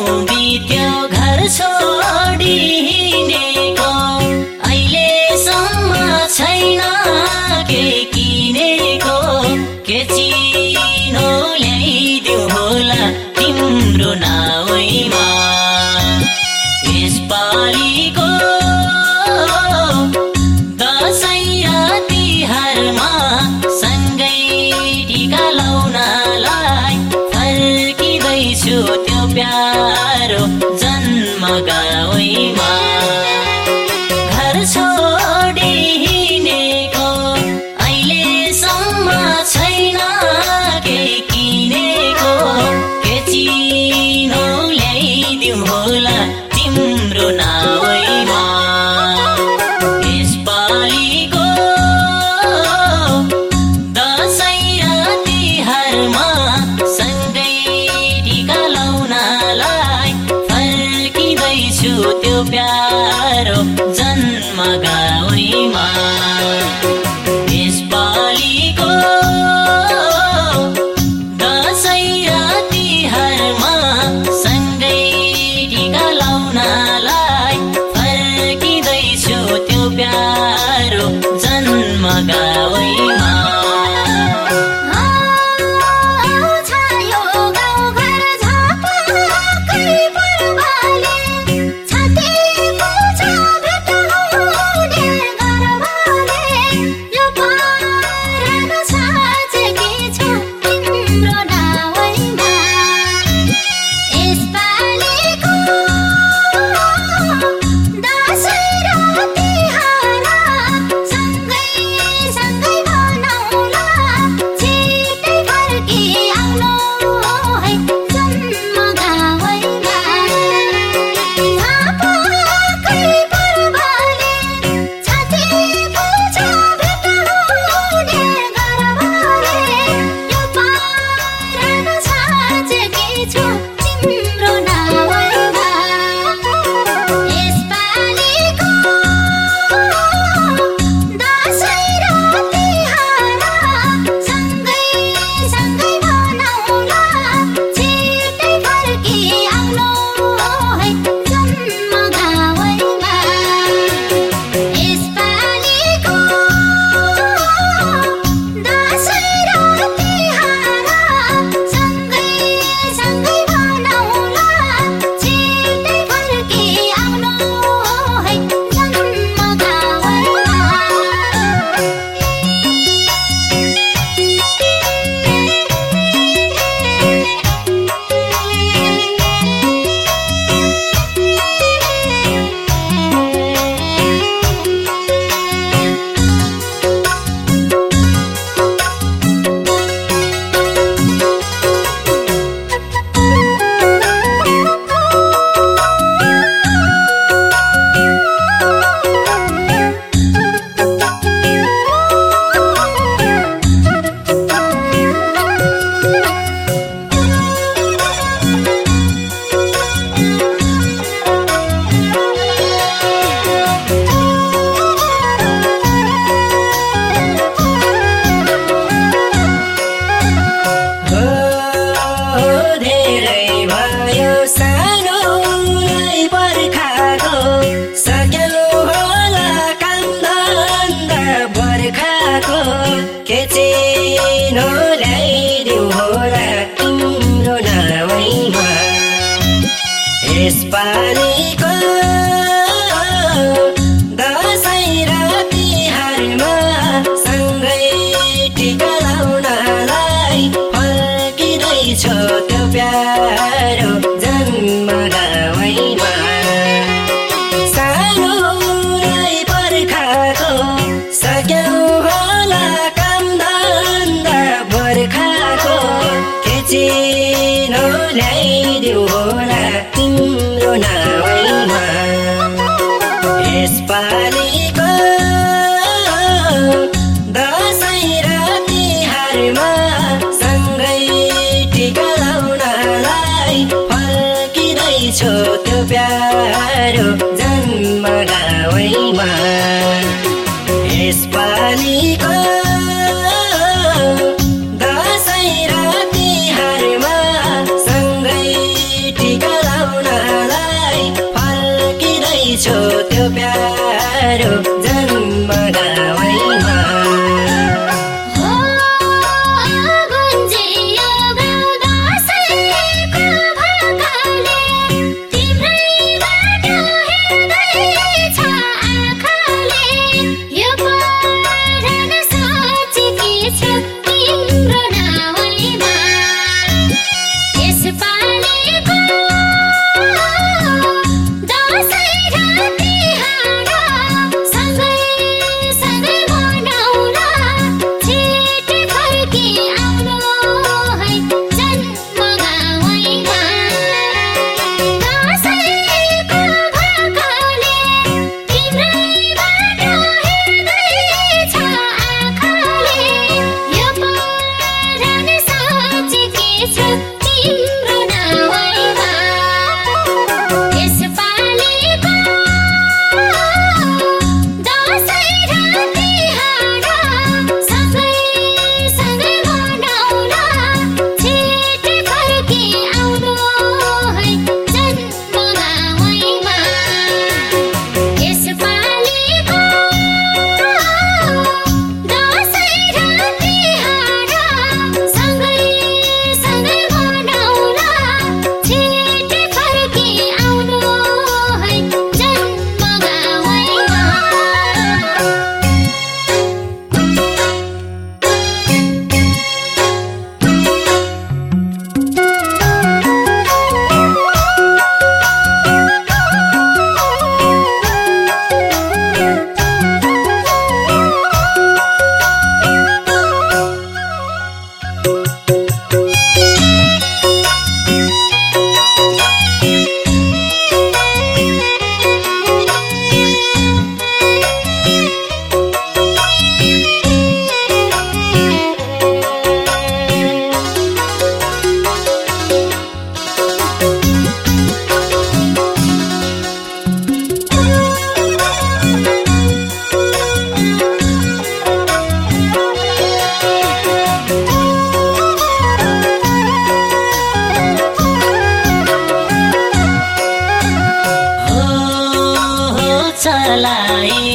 बित्यो घर छोडी। यसपालिको दसैँ र लाउनलाई फर्किँदैछु त्यो प्यारो। हो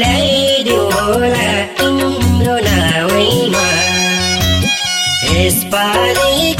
ल्याइदियो होला तिम्रो नावैमा यसपालि